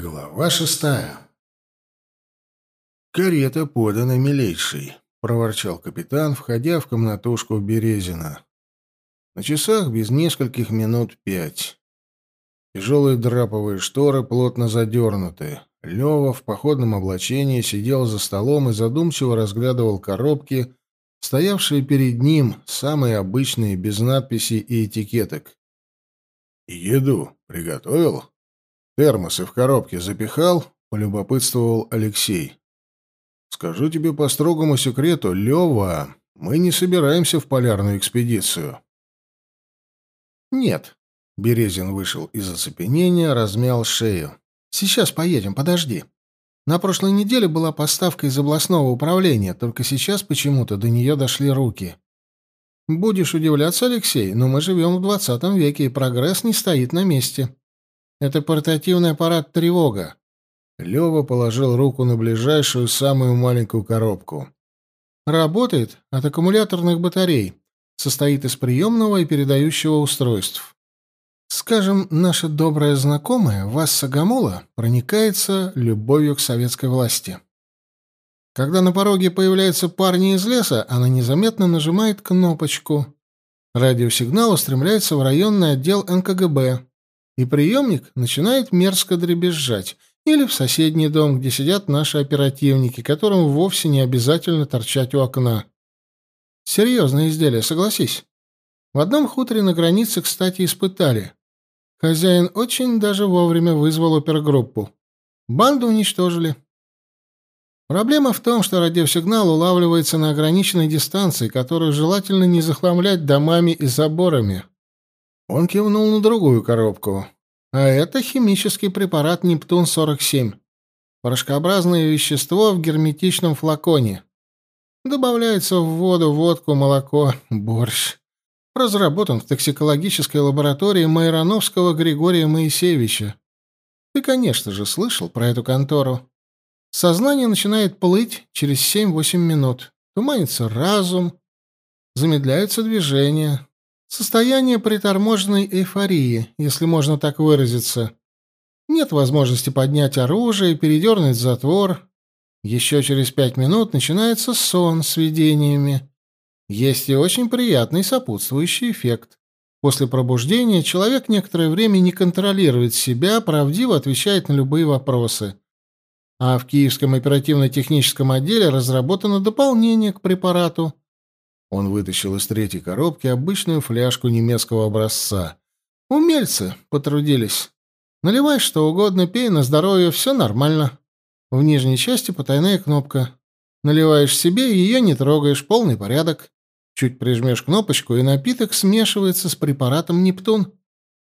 Глава шестая. «Карета подана, милейший», — проворчал капитан, входя в комнатушку Березина. На часах без нескольких минут пять. Тяжелые драповые шторы плотно задернуты. Лева в походном облачении сидел за столом и задумчиво разглядывал коробки, стоявшие перед ним, самые обычные, без надписей и этикеток. «Еду приготовил?» Термосы в коробке запихал, полюбопытствовал Алексей. Скажу тебе по строгому секрету, Лева, мы не собираемся в полярную экспедицию. Нет. Березин вышел из оцепенения, размял шею. Сейчас поедем, подожди. На прошлой неделе была поставка из областного управления, только сейчас почему-то до нее дошли руки. Будешь удивляться, Алексей, но мы живем в двадцатом веке, и прогресс не стоит на месте. Это портативный аппарат «Тревога». Лёва положил руку на ближайшую, самую маленькую коробку. Работает от аккумуляторных батарей. Состоит из приемного и передающего устройств. Скажем, наша добрая знакомая, Васса Гамула, проникается любовью к советской власти. Когда на пороге появляются парни из леса, она незаметно нажимает кнопочку. Радиосигнал устремляется в районный отдел НКГБ, и приемник начинает мерзко дребезжать, или в соседний дом, где сидят наши оперативники, которым вовсе не обязательно торчать у окна. Серьезное изделие, согласись. В одном хуторе на границе, кстати, испытали. Хозяин очень даже вовремя вызвал опергруппу. Банду уничтожили. Проблема в том, что радиосигнал улавливается на ограниченной дистанции, которую желательно не захламлять домами и заборами. Он кивнул на другую коробку. А это химический препарат Нептун-47. Порошкообразное вещество в герметичном флаконе. Добавляется в воду, водку, молоко, борщ. Разработан в токсикологической лаборатории Майроновского Григория Моисеевича. Ты, конечно же, слышал про эту контору. Сознание начинает плыть через 7-8 минут. Туманится разум, замедляются движения, Состояние приторможенной эйфории, если можно так выразиться. Нет возможности поднять оружие и передернуть затвор. Еще через пять минут начинается сон с видениями. Есть и очень приятный сопутствующий эффект. После пробуждения человек некоторое время не контролирует себя, правдиво отвечает на любые вопросы. А в Киевском оперативно-техническом отделе разработано дополнение к препарату – он вытащил из третьей коробки обычную фляжку немецкого образца. Умельцы потрудились. Наливай что угодно, пей на здоровье, все нормально. В нижней части потайная кнопка. Наливаешь себе, и ее не трогаешь, полный порядок. Чуть прижмешь кнопочку, и напиток смешивается с препаратом «Нептун».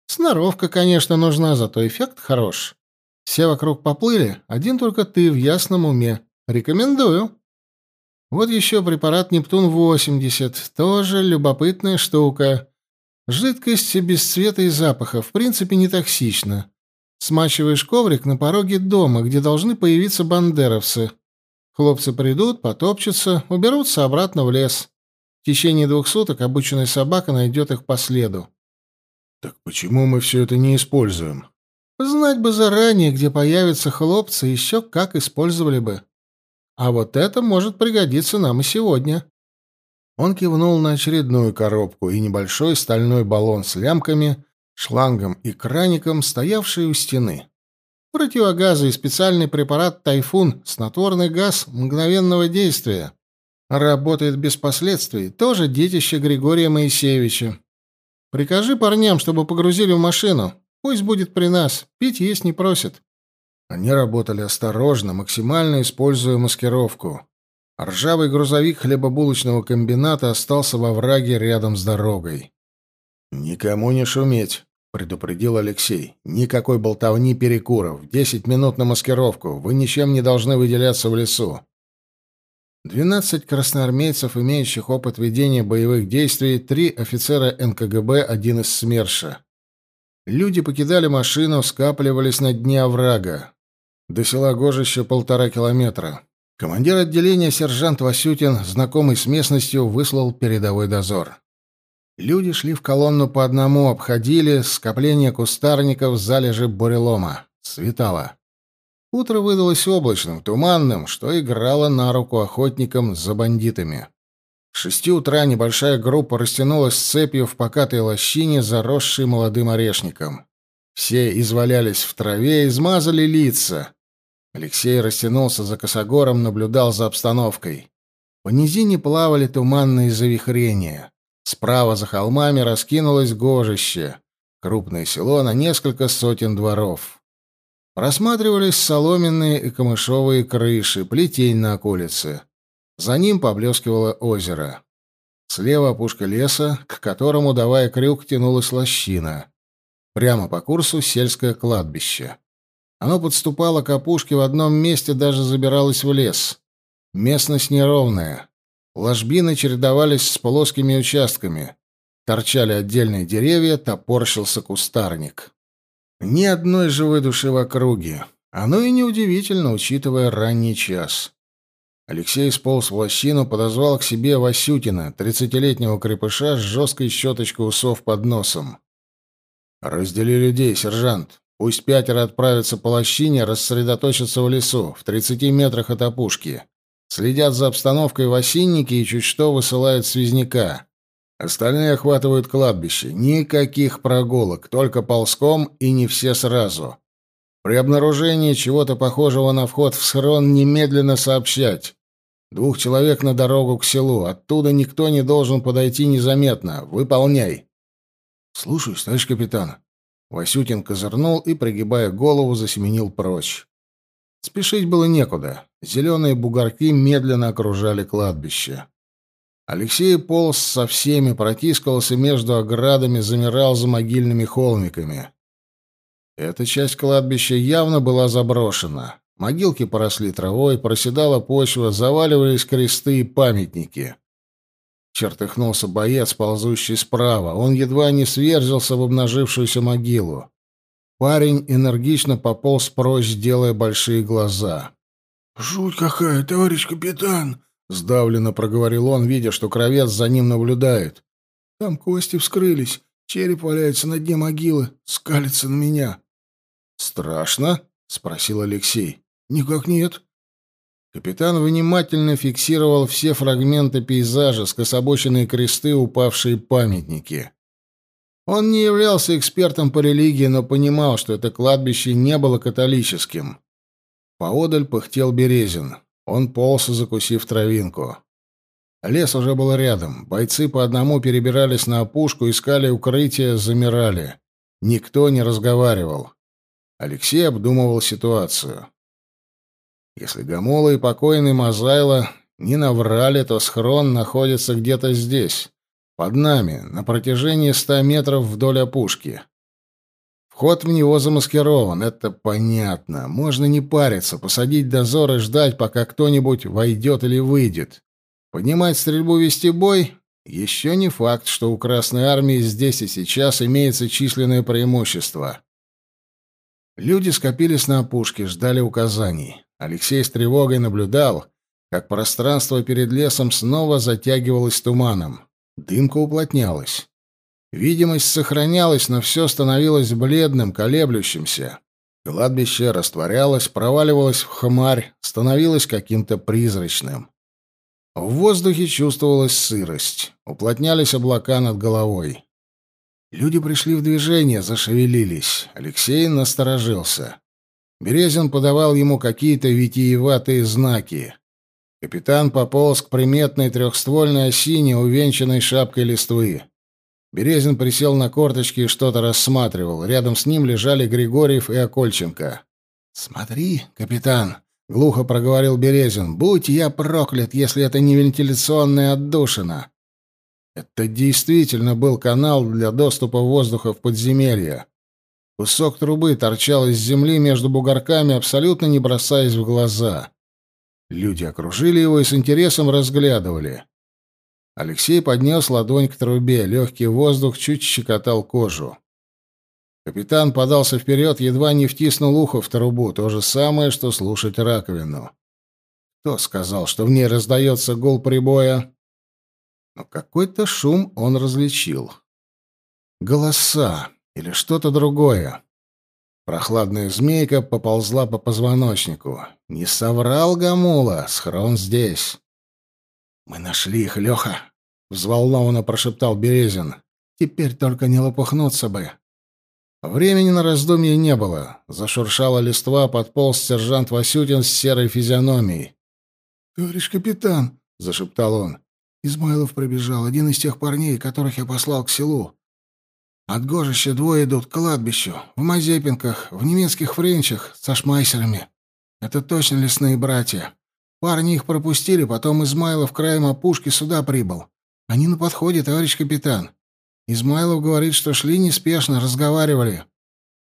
Сноровка, конечно, нужна, зато эффект хорош. Все вокруг поплыли, один только ты в ясном уме. Рекомендую. Вот еще препарат Нептун-80, тоже любопытная штука. Жидкость без цвета и запаха, в принципе, не токсична. Смачиваешь коврик на пороге дома, где должны появиться бандеровцы. Хлопцы придут, потопчутся, уберутся обратно в лес. В течение двух суток обученная собака найдет их по следу. Так почему мы все это не используем? Знать бы заранее, где появятся хлопцы, еще как использовали бы. А вот это может пригодиться нам и сегодня. Он кивнул на очередную коробку и небольшой стальной баллон с лямками, шлангом и краником, стоявший у стены. Противогазы и специальный препарат «Тайфун» — снотворный газ мгновенного действия. Работает без последствий, тоже детище Григория Моисеевича. Прикажи парням, чтобы погрузили в машину. Пусть будет при нас, пить есть не просит. Они работали осторожно, максимально используя маскировку. Ржавый грузовик хлебобулочного комбината остался во враге рядом с дорогой. «Никому не шуметь», — предупредил Алексей. «Никакой болтовни перекуров. Десять минут на маскировку. Вы ничем не должны выделяться в лесу». Двенадцать красноармейцев, имеющих опыт ведения боевых действий, три офицера НКГБ, один из СМЕРШа. Люди покидали машину, скапливались на дне оврага. До села Гожище полтора километра. Командир отделения сержант Васютин, знакомый с местностью, выслал передовой дозор. Люди шли в колонну по одному, обходили скопление кустарников залежи бурелома. Светало. Утро выдалось облачным, туманным, что играло на руку охотникам за бандитами. С шести утра небольшая группа растянулась цепью в покатой лощине, заросшей молодым орешником. Все извалялись в траве, измазали лица. Алексей растянулся за косогором, наблюдал за обстановкой. По низине плавали туманные завихрения. Справа за холмами раскинулось гожище. Крупное село на несколько сотен дворов. Просматривались соломенные и камышовые крыши, плетень на околице. За ним поблескивало озеро. Слева опушка леса, к которому, давая крюк, тянулась лощина. Прямо по курсу сельское кладбище. Оно подступало к опушке в одном месте, даже забиралось в лес. Местность неровная. Ложбины чередовались с плоскими участками. Торчали отдельные деревья, топорщился кустарник. Ни одной живой души в округе. Оно и неудивительно, учитывая ранний час. Алексей сполз в лощину, подозвал к себе Васютина, тридцатилетнего крепыша с жесткой щеточкой усов под носом. «Раздели людей, сержант. Пусть пятеро отправятся по лощине, рассредоточатся в лесу, в тридцати метрах от опушки. Следят за обстановкой в осиннике и чуть что высылают связняка. Остальные охватывают кладбище. Никаких прогулок, только ползком и не все сразу. При обнаружении чего-то похожего на вход в схрон немедленно сообщать. Двух человек на дорогу к селу. Оттуда никто не должен подойти незаметно. Выполняй. Слушаюсь, товарищ капитан. Васютин козырнул и, пригибая голову, засеменил прочь. Спешить было некуда. Зеленые бугорки медленно окружали кладбище. Алексей полз со всеми, протискивался между оградами, замирал за могильными холмиками. Эта часть кладбища явно была заброшена. Могилки поросли травой, проседала почва, заваливались кресты и памятники. Чертыхнулся боец, ползущий справа. Он едва не сверзился в обнажившуюся могилу. Парень энергично пополз прочь, делая большие глаза. «Жуть какая, товарищ капитан!» — сдавленно проговорил он, видя, что кровец за ним наблюдает. «Там кости вскрылись, череп валяется на дне могилы, скалится на меня». «Страшно?» — спросил Алексей. «Никак нет». Капитан внимательно фиксировал все фрагменты пейзажа, скособоченные кресты, упавшие памятники. Он не являлся экспертом по религии, но понимал, что это кладбище не было католическим. Поодаль пыхтел Березин. Он полз, закусив травинку. Лес уже был рядом. Бойцы по одному перебирались на опушку, искали укрытие, замирали. Никто не разговаривал. Алексей обдумывал ситуацию. Если Гамола и покойный Мазайло не наврали, то схрон находится где-то здесь, под нами, на протяжении ста метров вдоль опушки. Вход в него замаскирован, это понятно. Можно не париться, посадить дозор и ждать, пока кто-нибудь войдет или выйдет. Поднимать стрельбу, вести бой — еще не факт, что у Красной Армии здесь и сейчас имеется численное преимущество. Люди скопились на опушке, ждали указаний. Алексей с тревогой наблюдал, как пространство перед лесом снова затягивалось туманом. Дымка уплотнялась. Видимость сохранялась, но все становилось бледным, колеблющимся. Кладбище растворялось, проваливалось в хмарь, становилось каким-то призрачным. В воздухе чувствовалась сырость. Уплотнялись облака над головой. Люди пришли в движение, зашевелились. Алексей насторожился. Березин подавал ему какие-то витиеватые знаки. Капитан пополз к приметной трехствольной осине, увенчанной шапкой листвы. Березин присел на корточки и что-то рассматривал. Рядом с ним лежали Григорьев и Окольченко. «Смотри, капитан», — глухо проговорил Березин, — «будь я проклят, если это не вентиляционная отдушина». Это действительно был канал для доступа воздуха в подземелье. Кусок трубы торчал из земли между бугорками, абсолютно не бросаясь в глаза. Люди окружили его и с интересом разглядывали. Алексей поднес ладонь к трубе, легкий воздух чуть щекотал кожу. Капитан подался вперед, едва не втиснул ухо в трубу, то же самое, что слушать раковину. Кто сказал, что в ней раздается гул прибоя? Но какой-то шум он различил. Голоса или что-то другое. Прохладная змейка поползла по позвоночнику. Не соврал Гамула, схрон здесь. «Мы нашли их, Леха!» — взволнованно прошептал Березин. «Теперь только не лопухнуться бы». Времени на раздумье не было. Зашуршала листва, подполз сержант Васютин с серой физиономией. «Товарищ капитан!» — зашептал он. «Измайлов пробежал, один из тех парней, которых я послал к селу. От Гожища двое идут к кладбищу, в Мазепинках, в немецких френчах, со шмайсерами. Это точно лесные братья. Парни их пропустили, потом Измайлов краем опушки сюда прибыл. Они на подходе, товарищ капитан. Измайлов говорит, что шли неспешно, разговаривали.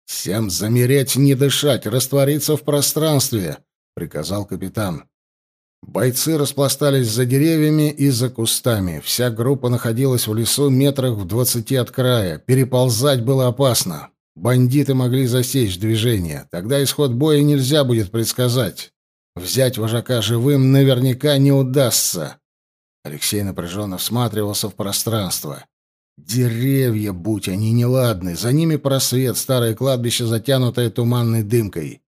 «Всем замереть, не дышать, раствориться в пространстве», — приказал капитан. Бойцы распластались за деревьями и за кустами. Вся группа находилась в лесу метрах в двадцати от края. Переползать было опасно. Бандиты могли засечь движение. Тогда исход боя нельзя будет предсказать. Взять вожака живым наверняка не удастся. Алексей напряженно всматривался в пространство. Деревья, будь они неладны, за ними просвет, старое кладбище, затянутое туманной дымкой.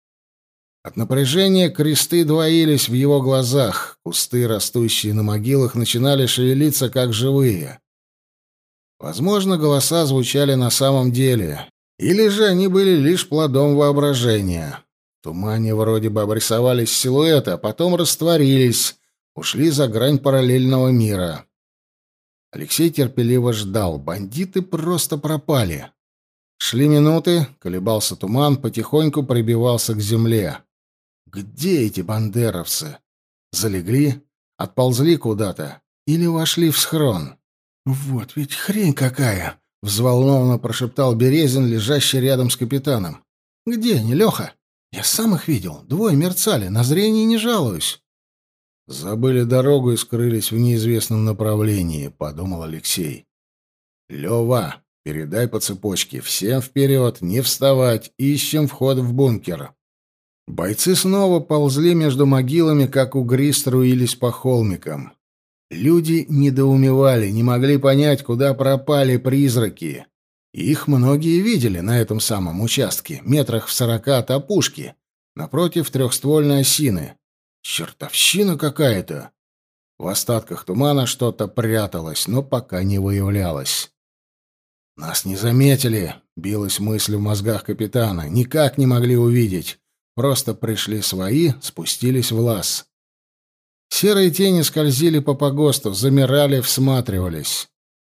От напряжения кресты двоились в его глазах, кусты, растущие на могилах, начинали шевелиться, как живые. Возможно, голоса звучали на самом деле, или же они были лишь плодом воображения. В тумане вроде бы обрисовались силуэты, а потом растворились, ушли за грань параллельного мира. Алексей терпеливо ждал. Бандиты просто пропали. Шли минуты, колебался туман, потихоньку прибивался к земле. Где эти бандеровцы? Залегли? Отползли куда-то? Или вошли в схрон? «Вот ведь хрень какая!» — взволнованно прошептал Березин, лежащий рядом с капитаном. «Где они, Леха? Я сам их видел. Двое мерцали, на зрение не жалуюсь». «Забыли дорогу и скрылись в неизвестном направлении», — подумал Алексей. «Лева, передай по цепочке. Всем вперед, не вставать, ищем вход в бункер». Бойцы снова ползли между могилами, как угри струились по холмикам. Люди недоумевали, не могли понять, куда пропали призраки. Их многие видели на этом самом участке, метрах в сорока от опушки, напротив трехствольной осины. Чертовщина какая-то! В остатках тумана что-то пряталось, но пока не выявлялось. «Нас не заметили», — билась мысль в мозгах капитана. «Никак не могли увидеть. Просто пришли свои, спустились в лаз. Серые тени скользили по погосту, замирали, всматривались.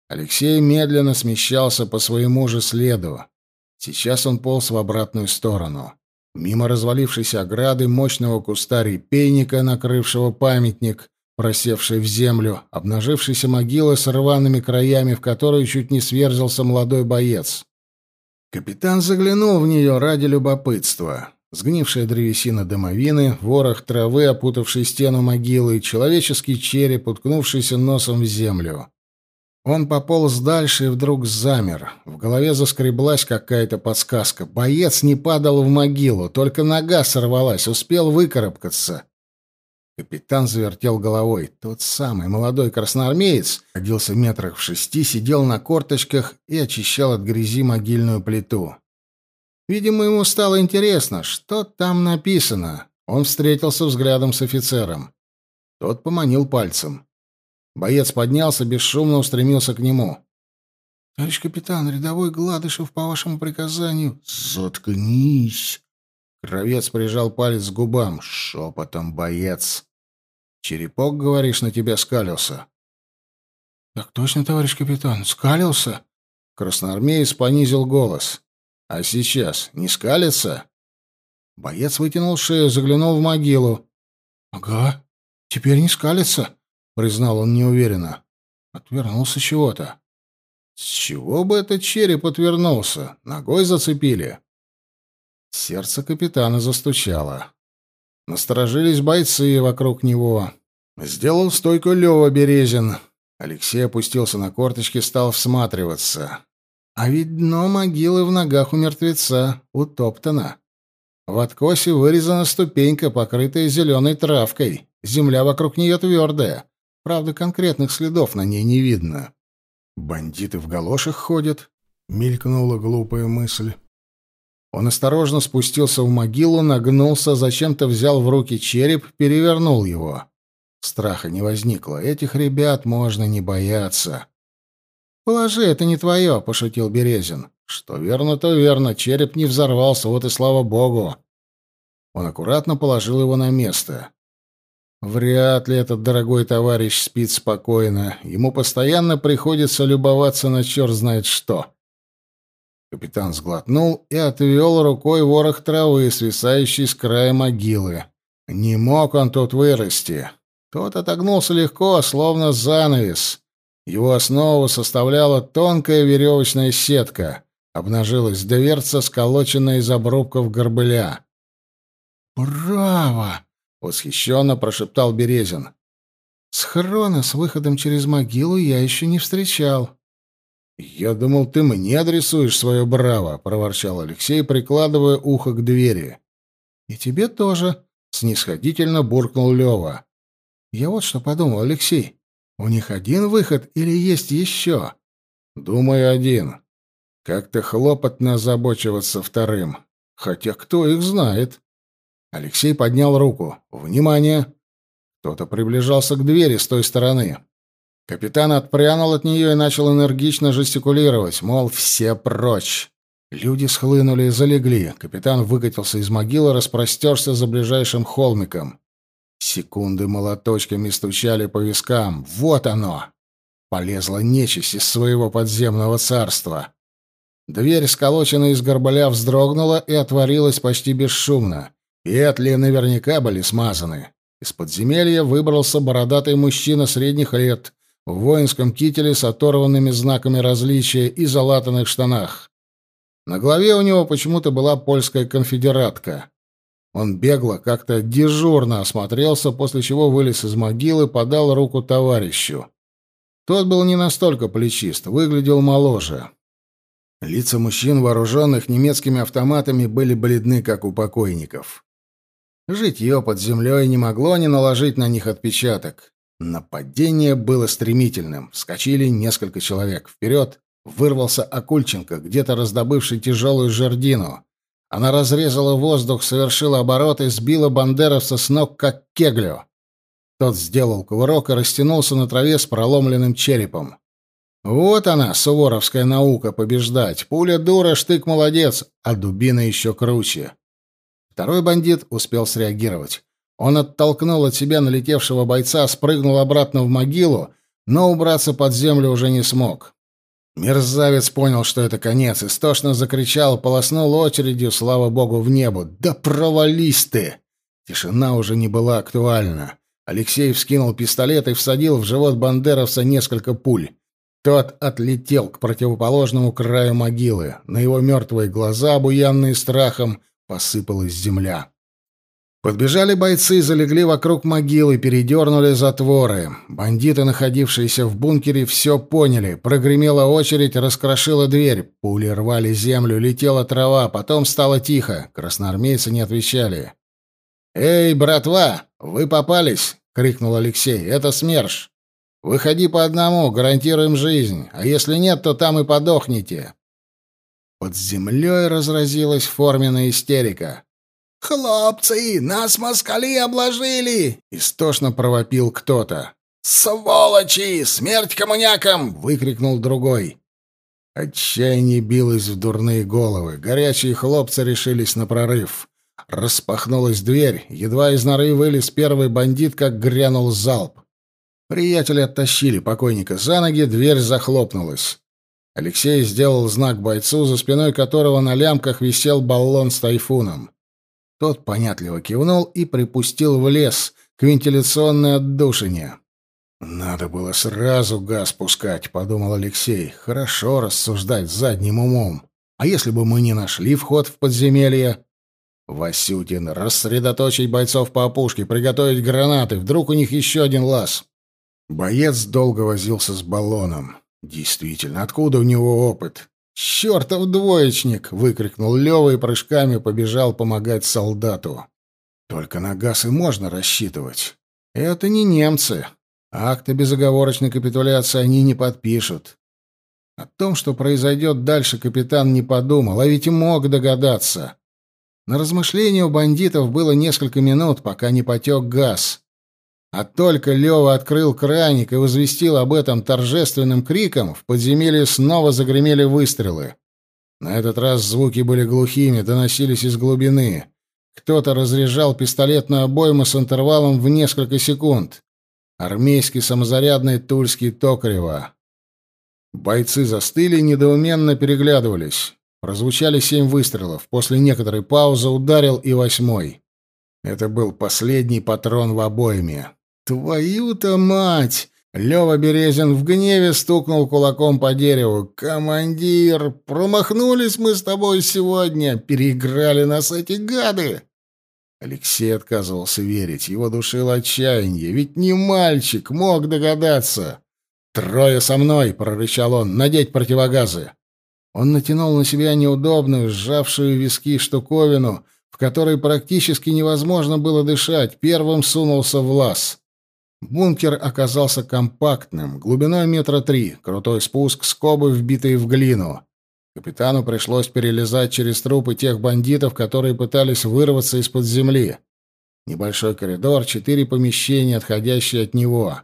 Алексей медленно смещался по своему же следу. Сейчас он полз в обратную сторону. Мимо развалившейся ограды мощного куста репейника, накрывшего памятник, просевший в землю, обнажившейся могилы с рваными краями, в которую чуть не сверзился молодой боец. Капитан заглянул в нее ради любопытства. Сгнившая древесина домовины, ворох травы, опутавший стену могилы, человеческий череп, уткнувшийся носом в землю. Он пополз дальше и вдруг замер. В голове заскреблась какая-то подсказка. Боец не падал в могилу, только нога сорвалась, успел выкарабкаться. Капитан завертел головой. Тот самый молодой красноармеец, родился метрах в шести, сидел на корточках и очищал от грязи могильную плиту. Видимо, ему стало интересно, что там написано. Он встретился взглядом с офицером. Тот поманил пальцем. Боец поднялся, бесшумно устремился к нему. — Товарищ капитан, рядовой Гладышев по вашему приказанию... — Заткнись! Кровец прижал палец к губам. Шепотом боец. — Черепок, говоришь, на тебя скалился? — Так точно, товарищ капитан, скалился? Красноармеец понизил голос. А сейчас не скалится? Боец вытянул шею, заглянул в могилу. Ага, теперь не скалится, признал он неуверенно. Отвернулся чего-то. С чего бы этот череп отвернулся? Ногой зацепили. Сердце капитана застучало. Насторожились бойцы вокруг него. Сделал стойку Лёва Березин. Алексей опустился на корточки, стал всматриваться. А ведь дно могилы в ногах у мертвеца утоптано. В откосе вырезана ступенька, покрытая зеленой травкой. Земля вокруг нее твердая. Правда, конкретных следов на ней не видно. «Бандиты в галошах ходят», — мелькнула глупая мысль. Он осторожно спустился в могилу, нагнулся, зачем-то взял в руки череп, перевернул его. Страха не возникло. Этих ребят можно не бояться. «Положи, это не твое», — пошутил Березин. «Что верно, то верно. Череп не взорвался, вот и слава богу». Он аккуратно положил его на место. Вряд ли этот дорогой товарищ спит спокойно. Ему постоянно приходится любоваться на черт знает что. Капитан сглотнул и отвел рукой ворох травы, свисающий с края могилы. Не мог он тут вырасти. Тот отогнулся легко, словно занавес. Его основу составляла тонкая веревочная сетка. Обнажилась дверца, сколоченная из обрубков горбыля. «Браво!» — восхищенно прошептал Березин. «Схрона с выходом через могилу я еще не встречал». «Я думал, ты мне адресуешь свое браво», — проворчал Алексей, прикладывая ухо к двери. «И тебе тоже», — снисходительно буркнул Лева. «Я вот что подумал, Алексей. У них один выход или есть еще?» «Думаю, один. Как-то хлопотно озабочиваться вторым. Хотя кто их знает?» Алексей поднял руку. «Внимание!» Кто-то приближался к двери с той стороны. Капитан отпрянул от нее и начал энергично жестикулировать, мол, все прочь. Люди схлынули и залегли. Капитан выкатился из могилы, распростерся за ближайшим холмиком. Секунды молоточками стучали по вискам. Вот оно! Полезла нечисть из своего подземного царства. Дверь, сколоченная из горбаля, вздрогнула и отворилась почти бесшумно. Петли наверняка были смазаны. Из подземелья выбрался бородатый мужчина средних лет, в воинском кителе с оторванными знаками различия и залатанных штанах. На голове у него почему-то была польская конфедератка. Он бегло, как-то дежурно осмотрелся, после чего вылез из могилы, подал руку товарищу. Тот был не настолько плечист, выглядел моложе. Лица мужчин, вооруженных немецкими автоматами, были бледны, как у покойников. Житье под землей не могло не наложить на них отпечаток. Нападение было стремительным. Вскочили несколько человек. Вперед вырвался Акульченко, где-то раздобывший тяжелую жердину. Она разрезала воздух, совершила оборот и сбила бандеровца с ног, как кеглю. Тот сделал кувырок и растянулся на траве с проломленным черепом. Вот она, суворовская наука, побеждать. Пуля дура, штык молодец, а дубина еще круче. Второй бандит успел среагировать. Он оттолкнул от себя налетевшего бойца, спрыгнул обратно в могилу, но убраться под землю уже не смог. Мерзавец понял, что это конец, истошно закричал, полоснул очередью, слава богу, в небо. «Да провались ты!» Тишина уже не была актуальна. Алексей вскинул пистолет и всадил в живот бандеровца несколько пуль. Тот отлетел к противоположному краю могилы. На его мертвые глаза, обуянные страхом, посыпалась земля. Подбежали бойцы, залегли вокруг могилы, передернули затворы. Бандиты, находившиеся в бункере, все поняли. Прогремела очередь, раскрошила дверь. Пули рвали землю, летела трава, потом стало тихо. Красноармейцы не отвечали. «Эй, братва, вы попались!» — крикнул Алексей. «Это СМЕРШ. Выходи по одному, гарантируем жизнь. А если нет, то там и подохните». Под землей разразилась форменная истерика. «Хлопцы, нас москали обложили!» — истошно провопил кто-то. «Сволочи! Смерть коммунякам!» — выкрикнул другой. Отчаяние билось в дурные головы. Горячие хлопцы решились на прорыв. Распахнулась дверь. Едва из норы вылез первый бандит, как грянул залп. Приятели оттащили покойника за ноги, дверь захлопнулась. Алексей сделал знак бойцу, за спиной которого на лямках висел баллон с тайфуном. Тот понятливо кивнул и припустил в лес к вентиляционной отдушине. «Надо было сразу газ пускать», — подумал Алексей. «Хорошо рассуждать задним умом. А если бы мы не нашли вход в подземелье?» «Васютин, рассредоточить бойцов по опушке, приготовить гранаты. Вдруг у них еще один лаз». Боец долго возился с баллоном. Действительно, откуда у него опыт? «Чертов двоечник!» — выкрикнул Лёва и прыжками побежал помогать солдату. «Только на газ и можно рассчитывать. Это не немцы. Акты безоговорочной капитуляции они не подпишут. О том, что произойдет дальше, капитан не подумал, а ведь мог догадаться. На размышление у бандитов было несколько минут, пока не потек газ. А только Лева открыл краник и возвестил об этом торжественным криком, в подземелье снова загремели выстрелы. На этот раз звуки были глухими, доносились из глубины. Кто-то разряжал пистолетную обойму с интервалом в несколько секунд. Армейский самозарядный тульский Токарева. Бойцы застыли недоуменно переглядывались. Прозвучали семь выстрелов. После некоторой паузы ударил и восьмой. Это был последний патрон в обойме. «Твою-то мать!» Лёва Березин в гневе стукнул кулаком по дереву. «Командир, промахнулись мы с тобой сегодня. Переиграли нас эти гады!» Алексей отказывался верить. Его душило отчаяние. Ведь не мальчик, мог догадаться. «Трое со мной!» — прорычал он. «Надеть противогазы!» Он натянул на себя неудобную, сжавшую виски штуковину, в которой практически невозможно было дышать. Первым сунулся в лаз. Бункер оказался компактным, глубиной метра три, крутой спуск, скобы, вбитые в глину. Капитану пришлось перелезать через трупы тех бандитов, которые пытались вырваться из-под земли. Небольшой коридор, четыре помещения, отходящие от него.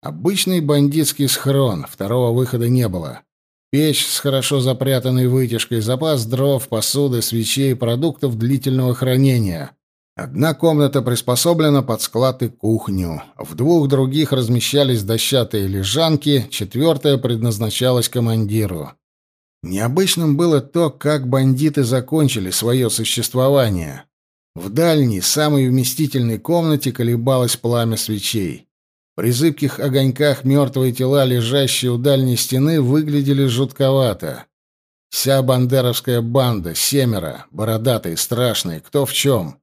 Обычный бандитский схрон, второго выхода не было. Печь с хорошо запрятанной вытяжкой, запас дров, посуды, свечей, продуктов длительного хранения. Одна комната приспособлена под склад и кухню. В двух других размещались дощатые лежанки, четвертая предназначалась командиру. Необычным было то, как бандиты закончили свое существование. В дальней, самой вместительной комнате колебалось пламя свечей. При зыбких огоньках мертвые тела, лежащие у дальней стены, выглядели жутковато. Вся бандеровская банда, семеро, бородатые, страшные, кто в чем.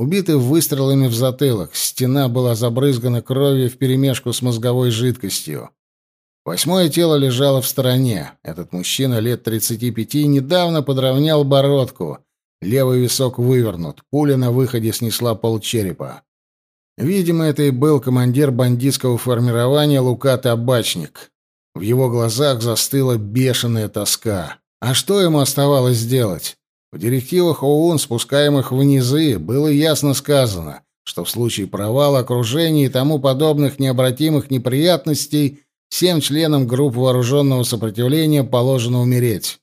Убиты выстрелами в затылок, стена была забрызгана кровью вперемешку с мозговой жидкостью. Восьмое тело лежало в стороне. Этот мужчина лет 35 недавно подровнял бородку. Левый висок вывернут. Пуля на выходе снесла полчерепа. Видимо, это и был командир бандитского формирования Лука Табачник. В его глазах застыла бешеная тоска. А что ему оставалось сделать? В директивах ОУН, спускаемых в низы, было ясно сказано, что в случае провала окружения и тому подобных необратимых неприятностей всем членам групп вооруженного сопротивления положено умереть.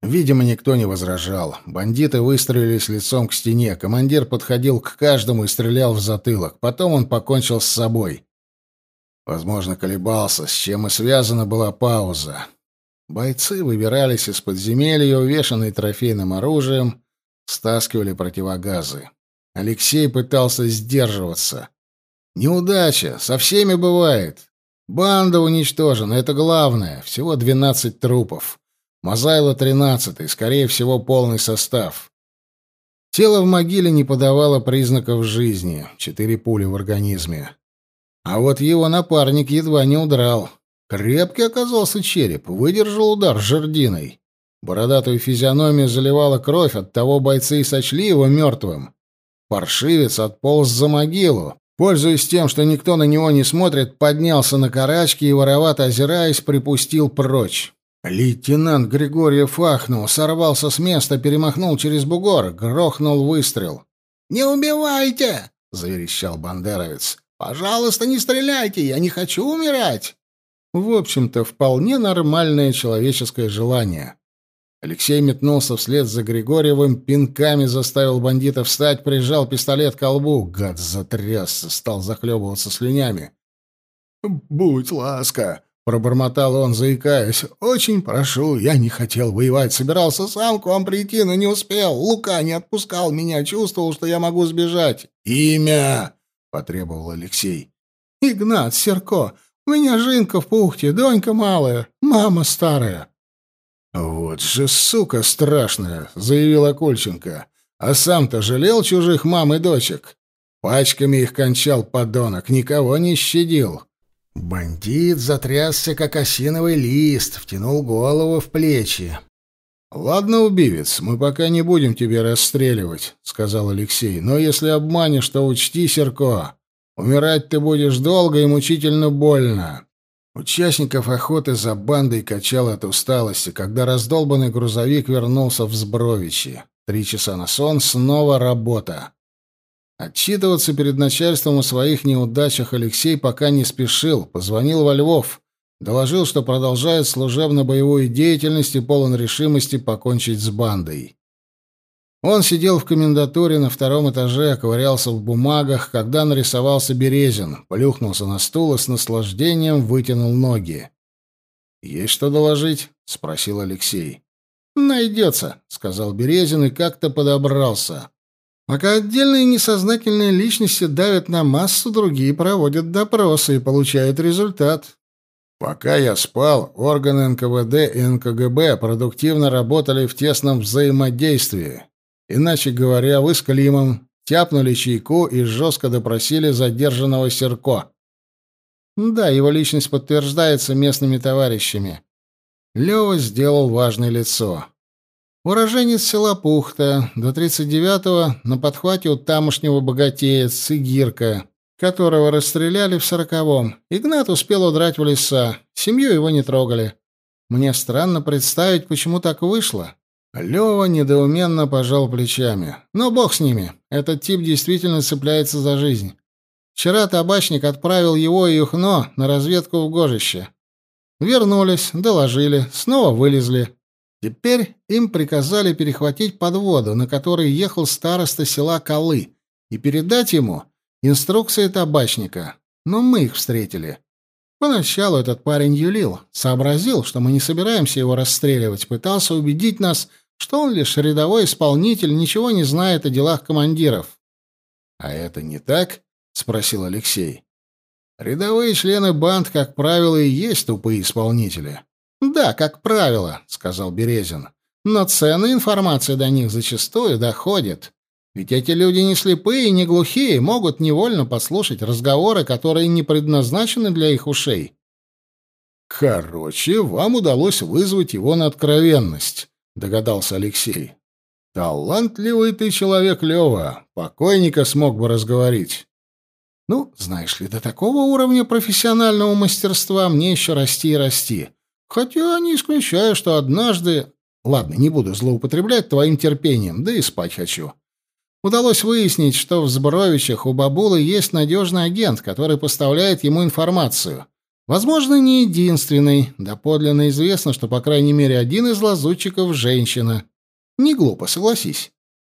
Видимо, никто не возражал. Бандиты выстроились лицом к стене. Командир подходил к каждому и стрелял в затылок. Потом он покончил с собой. Возможно, колебался, с чем и связана была пауза. Бойцы выбирались из подземелья, увешанные трофейным оружием, стаскивали противогазы. Алексей пытался сдерживаться. Неудача, со всеми бывает. Банда уничтожена, это главное. Всего двенадцать трупов. Мазайло тринадцатый, скорее всего, полный состав. Тело в могиле не подавало признаков жизни, четыре пули в организме. А вот его напарник едва не удрал. Крепкий оказался череп, выдержал удар жердиной. Бородатую физиономию заливала кровь, оттого бойцы и сочли его мертвым. Паршивец отполз за могилу. Пользуясь тем, что никто на него не смотрит, поднялся на карачки и, воровато озираясь, припустил прочь. Лейтенант Григорьев ахнул, сорвался с места, перемахнул через бугор, грохнул выстрел. «Не убивайте!» — заверещал бандеровец. «Пожалуйста, не стреляйте, я не хочу умирать!» В общем-то, вполне нормальное человеческое желание. Алексей метнулся вслед за Григорьевым, пинками заставил бандита встать, прижал пистолет к колбу. Гад затрясся, стал захлебываться слюнями. «Будь ласка!» Пробормотал он, заикаясь. «Очень прошу, я не хотел воевать, собирался сам к вам прийти, но не успел. Лука не отпускал меня, чувствовал, что я могу сбежать». «Имя!» — потребовал Алексей. «Игнат Серко. Меня Жинка в пухте, донька малая, мама старая». «Вот же сука страшная!» — заявила Кольченко. «А сам-то жалел чужих мам и дочек? Пачками их кончал подонок, никого не щадил». Бандит затрясся, как осиновый лист, втянул голову в плечи. «Ладно, убивец, мы пока не будем тебя расстреливать», — сказал Алексей. «Но если обманешь, то учти, Серко, умирать ты будешь долго и мучительно больно. Участников охоты за бандой качало от усталости, когда раздолбанный грузовик вернулся в Сбровичи. Три часа на сон, снова работа. Отчитываться перед начальством о своих неудачах Алексей пока не спешил, позвонил во Львов, доложил, что продолжает служебно-боевую деятельность и полон решимости покончить с бандой. Он сидел в комендатуре на втором этаже, ковырялся в бумагах, когда нарисовался Березин, плюхнулся на стул и с наслаждением вытянул ноги. «Есть что доложить?» — спросил Алексей. «Найдется», — сказал Березин и как-то подобрался. Пока отдельные несознательные личности давят на массу, другие проводят допросы и получают результат. Пока я спал, органы НКВД и НКГБ продуктивно работали в тесном взаимодействии. Иначе говоря, вы с Климом тяпнули чайку и жестко допросили задержанного Серко. Да, его личность подтверждается местными товарищами. Лёва сделал важное лицо. Уроженец села Пухта, до 39-го на подхвате у тамошнего богатея Цигирка, которого расстреляли в сороковом. Игнат успел удрать в леса, семью его не трогали. Мне странно представить, почему так вышло. Лёва недоуменно пожал плечами. Но бог с ними, этот тип действительно цепляется за жизнь. Вчера табачник отправил его и Юхно на разведку в Гожище. Вернулись, доложили, снова вылезли. Теперь им приказали перехватить подводу, на которой ехал староста села Колы, и передать ему инструкции табачника. Но мы их встретили. Поначалу этот парень юлил, сообразил, что мы не собираемся его расстреливать, пытался убедить нас, что он лишь рядовой исполнитель, ничего не знает о делах командиров. «А это не так?» — спросил Алексей. «Рядовые члены банд, как правило, и есть тупые исполнители. «Да, как правило», — сказал Березин. «Но ценная информация до них зачастую доходит. Ведь эти люди не слепые и не глухие, могут невольно послушать разговоры, которые не предназначены для их ушей». «Короче, вам удалось вызвать его на откровенность», — догадался Алексей. «Талантливый ты человек, Лева. Покойника смог бы разговорить». «Ну, знаешь ли, до такого уровня профессионального мастерства мне еще расти и расти. Хотя не исключаю, что однажды... Ладно, не буду злоупотреблять твоим терпением, да и спать хочу. Удалось выяснить, что в Зборовичах у Бабулы есть надежный агент, который поставляет ему информацию. Возможно, не единственный, доподлинно известно, что, по крайней мере, один из лазутчиков — женщина. Не глупо, согласись.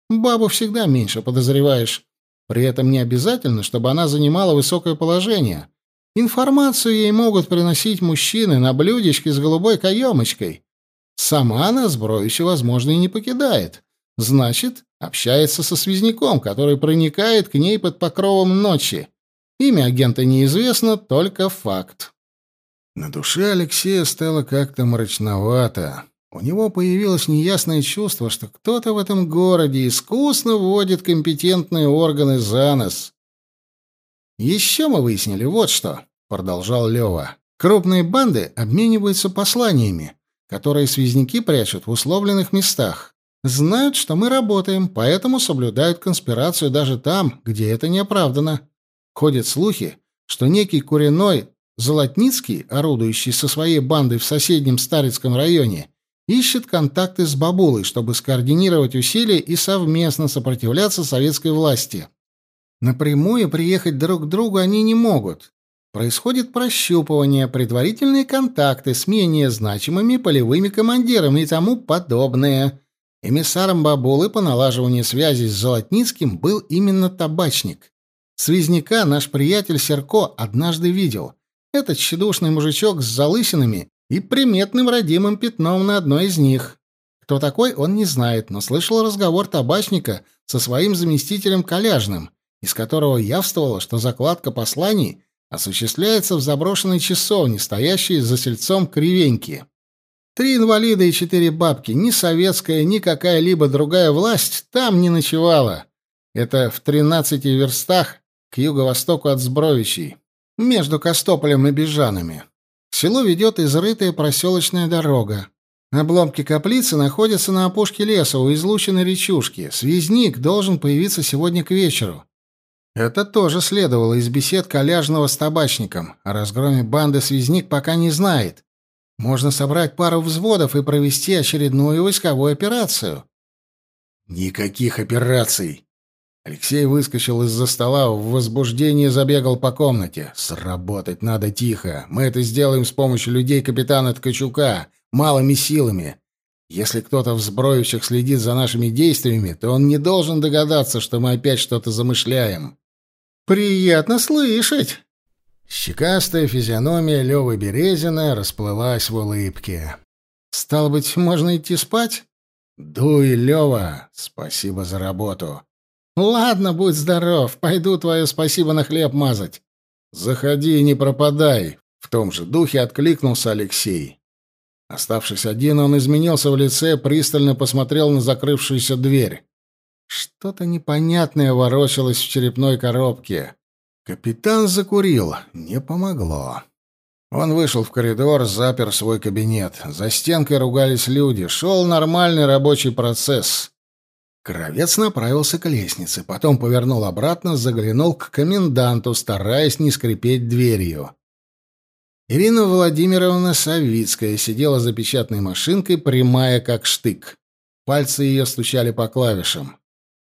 Бабу всегда меньше подозреваешь. При этом не обязательно, чтобы она занимала высокое положение. Информацию ей могут приносить мужчины на блюдечке с голубой каемочкой. Сама она сброища, возможно, и не покидает. Значит, общается со связняком, который проникает к ней под покровом ночи. Имя агента неизвестно, только факт. На душе Алексея стало как-то мрачновато. У него появилось неясное чувство, что кто-то в этом городе искусно вводит компетентные органы за нос. «Еще мы выяснили вот что», — продолжал Лева. «Крупные банды обмениваются посланиями, которые связники прячут в условленных местах. Знают, что мы работаем, поэтому соблюдают конспирацию даже там, где это не оправдано. Ходят слухи, что некий Куриной Золотницкий, орудующий со своей бандой в соседнем Старицком районе, ищет контакты с Бабулой, чтобы скоординировать усилия и совместно сопротивляться советской власти. Напрямую приехать друг к другу они не могут. Происходит прощупывание, предварительные контакты с менее значимыми полевыми командирами и тому подобное. Эмиссаром Бабулы по налаживанию связи с Золотницким был именно табачник. Связняка наш приятель Серко однажды видел. Этот тщедушный мужичок с залысинами и приметным родимым пятном на одной из них. Кто такой, он не знает, но слышал разговор табачника со своим заместителем Коляжным, из которого явствовало, что закладка посланий осуществляется в заброшенной часовне, стоящей за сельцом Кривеньки. Три инвалида и четыре бабки, ни советская, ни какая-либо другая власть там не ночевала. Это в тринадцати верстах к юго-востоку от Сбровичей, между Костополем и Бежанами. К селу ведет изрытая проселочная дорога. Обломки каплицы находятся на опушке леса у излученной речушки. Связник должен появиться сегодня к вечеру. Это тоже следовало из бесед Коляжного с табачником. О разгроме банды связник пока не знает. Можно собрать пару взводов и провести очередную войсковую операцию. Никаких операций. Алексей выскочил из-за стола, в возбуждении забегал по комнате. Сработать надо тихо. Мы это сделаем с помощью людей капитана Ткачука, малыми силами. Если кто-то в сброющих следит за нашими действиями, то он не должен догадаться, что мы опять что-то замышляем. «Приятно слышать!» Щекастая физиономия Лёвы Березина расплылась в улыбке. «Стало быть, можно идти спать?» «Дуй, Лёва! Спасибо за работу!» «Ладно, будь здоров, пойду твое спасибо на хлеб мазать». «Заходи и не пропадай!» В том же духе откликнулся Алексей. Оставшись один, он изменился в лице, пристально посмотрел на закрывшуюся дверь. Что-то непонятное ворочалось в черепной коробке. Капитан закурил. Не помогло. Он вышел в коридор, запер свой кабинет. За стенкой ругались люди. Шел нормальный рабочий процесс. Кровец направился к лестнице, потом повернул обратно, заглянул к коменданту, стараясь не скрипеть дверью. Ирина Владимировна Савицкая сидела за печатной машинкой, прямая как штык. Пальцы ее стучали по клавишам.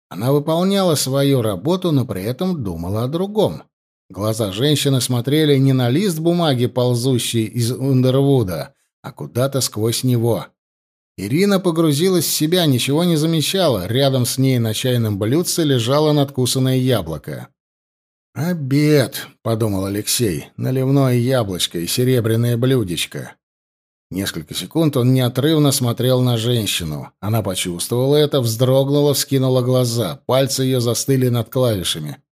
Она выполняла свою работу, но при этом думала о другом. Глаза женщины смотрели не на лист бумаги, ползущий из Ундервуда, а куда-то сквозь него. Ирина погрузилась в себя, ничего не замечала. Рядом с ней на чайном блюдце лежало надкусанное яблоко. «Обед», — подумал Алексей, — «наливное яблочко и серебряное блюдечко». Несколько секунд он неотрывно смотрел на женщину. Она почувствовала это, вздрогнула, вскинула глаза. Пальцы ее застыли над клавишами.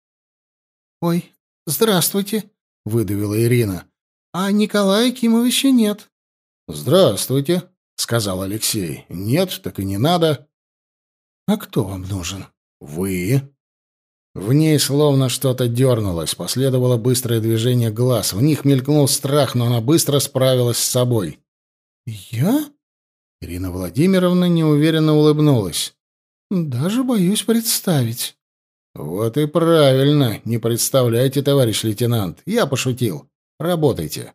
«Ой, здравствуйте», — выдавила Ирина. «А Николая Кимовича нет». «Здравствуйте», — сказал Алексей. «Нет, так и не надо». «А кто вам нужен?» «Вы». В ней словно что-то дернулось, последовало быстрое движение глаз. В них мелькнул страх, но она быстро справилась с собой. «Я?» Ирина Владимировна неуверенно улыбнулась. «Даже боюсь представить». «Вот и правильно. Не представляйте, товарищ лейтенант. Я пошутил. Работайте».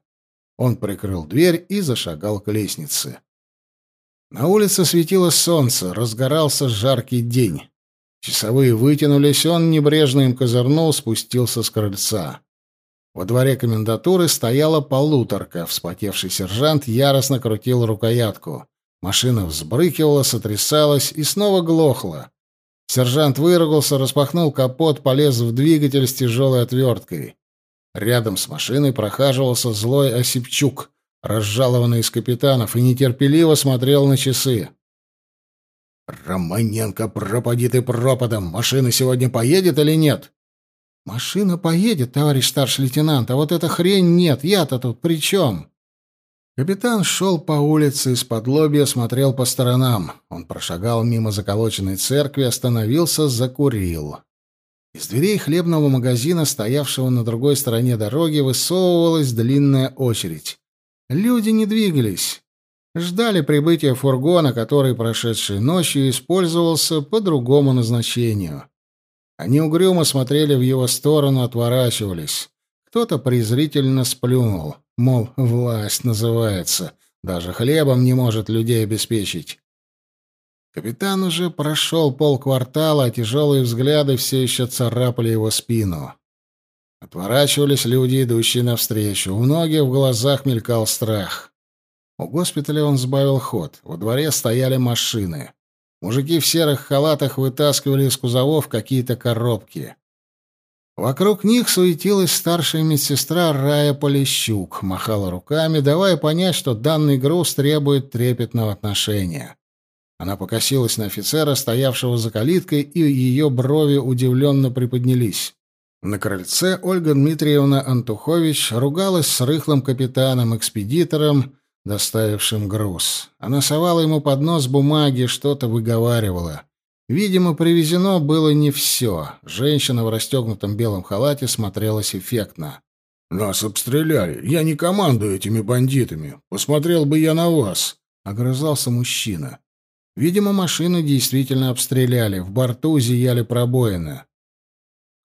Он прикрыл дверь и зашагал к лестнице. На улице светило солнце, разгорался жаркий день. Часовые вытянулись, он небрежно им козырнул, спустился с крыльца. Во дворе комендатуры стояла полуторка. Вспотевший сержант яростно крутил рукоятку. Машина взбрыкивала, сотрясалась и снова глохла. Сержант выругался, распахнул капот, полез в двигатель с тяжелой отверткой. Рядом с машиной прохаживался злой Осипчук, разжалованный из капитанов, и нетерпеливо смотрел на часы. «Романенко, пропади ты пропадом! Машина сегодня поедет или нет?» «Машина поедет, товарищ старший лейтенант, а вот эта хрень нет, я-то тут при чем?» Капитан шел по улице, из-под лобья смотрел по сторонам. Он прошагал мимо заколоченной церкви, остановился, закурил. Из дверей хлебного магазина, стоявшего на другой стороне дороги, высовывалась длинная очередь. Люди не двигались. Ждали прибытия фургона, который прошедшей ночью использовался по другому назначению. Они угрюмо смотрели в его сторону, отворачивались. Кто-то презрительно сплюнул, мол, власть называется, даже хлебом не может людей обеспечить. Капитан уже прошел полквартала, а тяжелые взгляды все еще царапали его спину. Отворачивались люди, идущие навстречу. У многих в глазах мелькал страх. У госпиталя он сбавил ход. Во дворе стояли машины. Мужики в серых халатах вытаскивали из кузовов какие-то коробки. Вокруг них суетилась старшая медсестра Рая Полищук, махала руками, давая понять, что данный груз требует трепетного отношения. Она покосилась на офицера, стоявшего за калиткой, и ее брови удивленно приподнялись. На крыльце Ольга Дмитриевна Антухович ругалась с рыхлым капитаном-экспедитором, доставившим груз. Она совала ему под нос бумаги, что-то выговаривала. Видимо, привезено было не все. Женщина в расстегнутом белом халате смотрелась эффектно. «Нас обстреляли. Я не командую этими бандитами. Посмотрел бы я на вас», — огрызался мужчина. Видимо, машину действительно обстреляли. В борту зияли пробоины.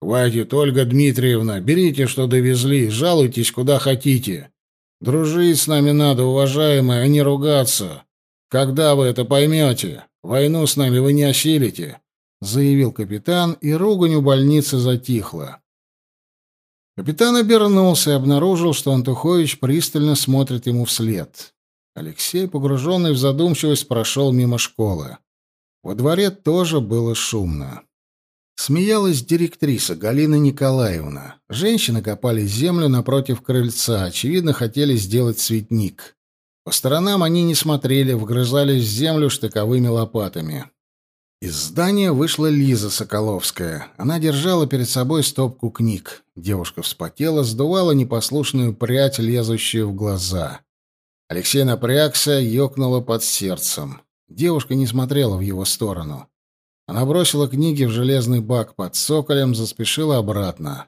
Хватит, Ольга Дмитриевна, берите, что довезли, жалуйтесь, куда хотите. Дружить с нами надо, уважаемые, а не ругаться. Когда вы это поймете? Войну с нами вы не осилите», — заявил капитан, и ругань у больницы затихла. Капитан обернулся и обнаружил, что Антухович пристально смотрит ему вслед. Алексей, погруженный в задумчивость, прошел мимо школы. Во дворе тоже было шумно. Смеялась директриса Галина Николаевна. Женщины копали землю напротив крыльца, очевидно, хотели сделать цветник. По сторонам они не смотрели, вгрызались в землю штыковыми лопатами. Из здания вышла Лиза Соколовская. Она держала перед собой стопку книг. Девушка вспотела, сдувала непослушную прядь, лезущую в глаза. Алексей напрягся, ёкнуло под сердцем. Девушка не смотрела в его сторону. Она бросила книги в железный бак под соколем, заспешила обратно.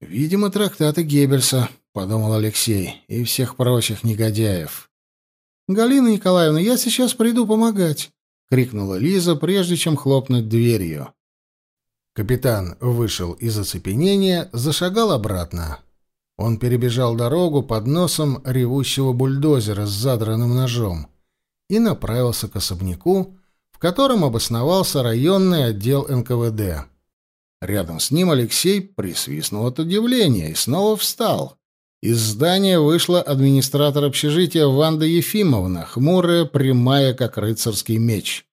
«Видимо, трактаты Геббельса», — подумал Алексей, — «и всех прочих негодяев». «Галина Николаевна, я сейчас приду помогать», — крикнула Лиза, прежде чем хлопнуть дверью. Капитан вышел из оцепенения, зашагал обратно. Он перебежал дорогу под носом ревущего бульдозера с задранным ножом и направился к особняку, в котором обосновался районный отдел НКВД. Рядом с ним Алексей присвистнул от удивления и снова встал. Из здания вышла администратор общежития Ванда Ефимовна, хмурая, прямая, как рыцарский меч.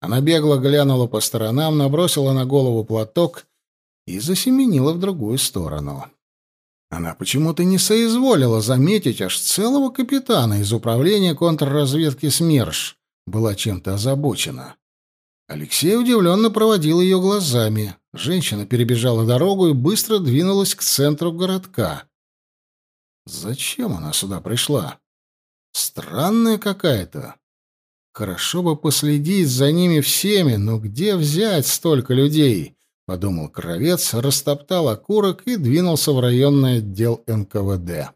Она бегло глянула по сторонам, набросила на голову платок и засеменила в другую сторону. Она почему-то не соизволила заметить аж целого капитана из управления контрразведки СМЕРШ, была чем-то озабочена. Алексей удивленно проводил ее глазами. Женщина перебежала дорогу и быстро двинулась к центру городка. Зачем она сюда пришла? Странная какая-то. Хорошо бы последить за ними всеми, но где взять столько людей? Подумал Кровец, растоптал окурок и двинулся в районный отдел НКВД.